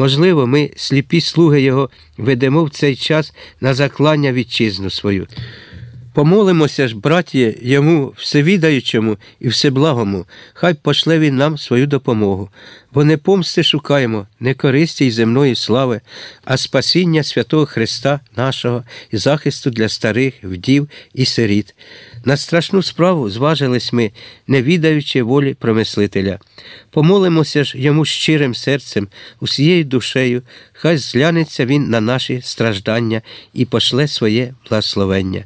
Можливо, ми, сліпі слуги Його, ведемо в цей час на заклання вітчизну свою. Помолимося ж, братіє, йому всевідаючому і всеблагому, хай пошле він нам свою допомогу, бо не помсти шукаємо, не користі й земної слави, а спасіння святого Христа нашого і захисту для старих, вдів і сиріт. На страшну справу зважились ми, не відаючи волі промислителя. Помолимося ж йому щирим серцем, усією душею, хай зглянеться він на наші страждання і пошле своє благословення.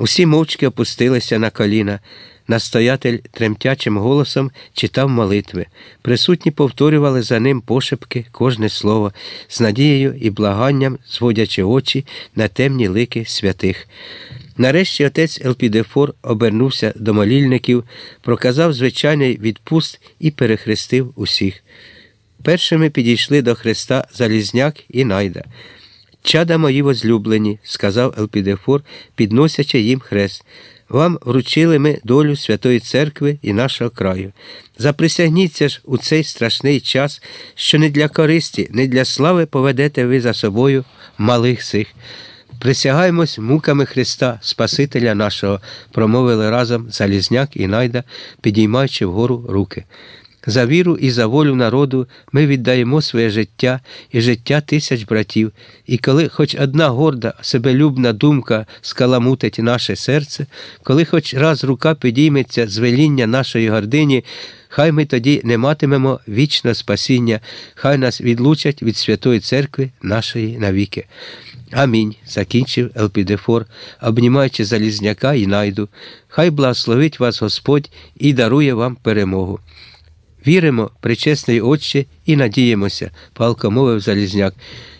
Усі мовчки опустилися на коліна. Настоятель тремтячим голосом читав молитви. Присутні повторювали за ним пошепки кожне слово, з надією і благанням, зводячи очі на темні лики святих. Нарешті отець Елпідефор обернувся до молільників, проказав звичайний відпуст і перехрестив усіх. Першими підійшли до Христа Залізняк і Найда. Чада мої возлюблені, сказав Елпідефор, підносячи їм хрест. Вам вручили ми долю Святої Церкви і нашого краю. Заприсягніться ж у цей страшний час, що не для користі, не для слави поведете ви за собою малих сих. Присягаємось муками Христа, Спасителя нашого, промовили разом Залізняк і Найда, підіймаючи вгору руки. За віру і за волю народу ми віддаємо своє життя і життя тисяч братів, і коли хоч одна горда, себелюбна думка скаламутить наше серце, коли хоч раз рука підійметься з веління нашої гордині, хай ми тоді не матимемо вічного спасіння, хай нас відлучать від Святої Церкви нашої навіки. Амінь. закінчив Елпідефор, обнімаючи Залізняка і найду. Хай благословить вас Господь і дарує вам перемогу. Віримо, причесний Отче, і надіємося, палко мовив Залізняк.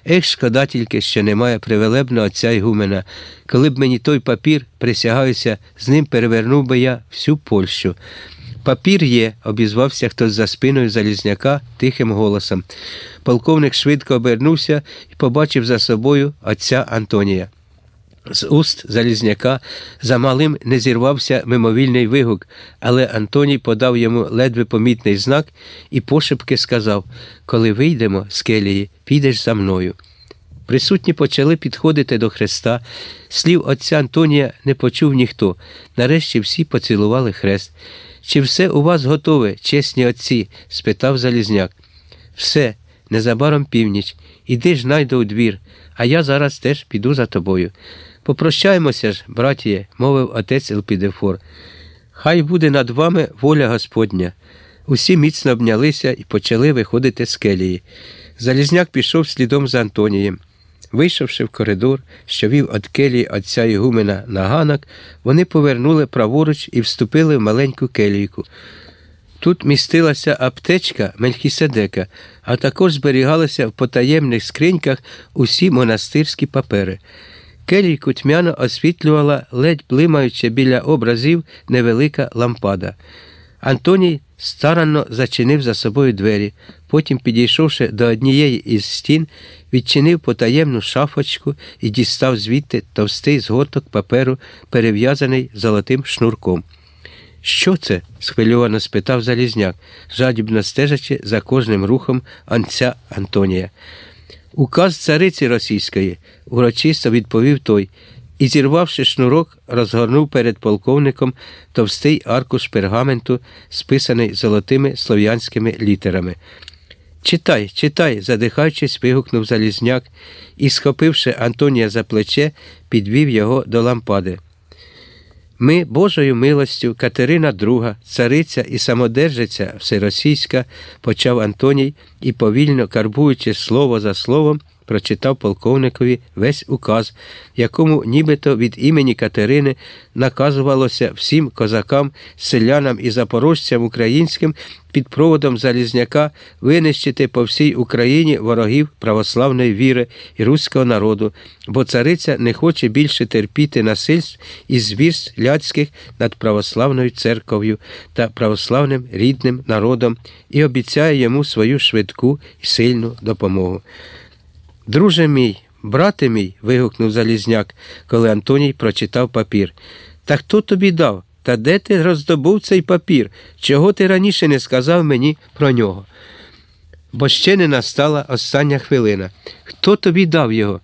Ех, шкода тільки, що немає привелебного отця Ігумена. Коли б мені той папір, присягаюся, з ним перевернув би я всю Польщу. Папір є, обізвався хтось за спиною Залізняка тихим голосом. Полковник швидко обернувся і побачив за собою отця Антонія. З уст Залізняка за малим не зірвався мимовільний вигук, але Антоній подав йому ледве помітний знак і пошепки сказав Коли вийдемо з келії, підеш за мною. Присутні почали підходити до Христа. Слів отця Антонія не почув ніхто. Нарешті всі поцілували хрест. Чи все у вас готове, чесні отці? спитав Залізняк. Все, незабаром північ. Іди ж найду у двір, а я зараз теж піду за тобою. Попрощаємося ж, братіє, мовив отець Елпідефор. Хай буде над вами воля Господня. Усі міцно обнялися і почали виходити з келії. Залізняк пішов слідом за Антонієм. Вийшовши в коридор, що вів від келії отця Ігумена на ганок, вони повернули праворуч і вступили в маленьку келійку. Тут містилася аптечка Мельхіседека, а також зберігалися в потаємних скриньках усі монастирські папери. Келійку тьмяно освітлювала, ледь блимаючи біля образів невелика лампада. Антоній старанно зачинив за собою двері, потім, підійшовши до однієї із стін, відчинив потаємну шафочку і дістав звідти товстий згорток паперу, перев'язаний золотим шнурком. Що це? схвильовано спитав Залізняк, жадібно стежачи за кожним рухом анця Антонія. Указ цариці російської, урочисто відповів той, і, зірвавши шнурок, розгорнув перед полковником товстий аркуш пергаменту, списаний золотими слов'янськими літерами. Читай, читай, задихаючись, вигукнув Залізняк і, схопивши Антонія за плече, підвів його до лампади. Ми Божою милостю, Катерина II, цариця і самодержиця всеросійська, почав Антоній і, повільно карбуючи слово за словом, прочитав полковникові весь указ, якому нібито від імені Катерини наказувалося всім козакам, селянам і запорожцям українським під проводом Залізняка винищити по всій Україні ворогів православної віри і руського народу, бо цариця не хоче більше терпіти насильств і звірств ляцьких над православною церков'ю та православним рідним народом і обіцяє йому свою швидку і сильну допомогу. Друже мій, брате мій. вигукнув Залізняк, коли Антоній прочитав папір. Та хто тобі дав? Та де ти роздобув цей папір? Чого ти раніше не сказав мені про нього? бо ще не настала остання хвилина. Хто тобі дав його?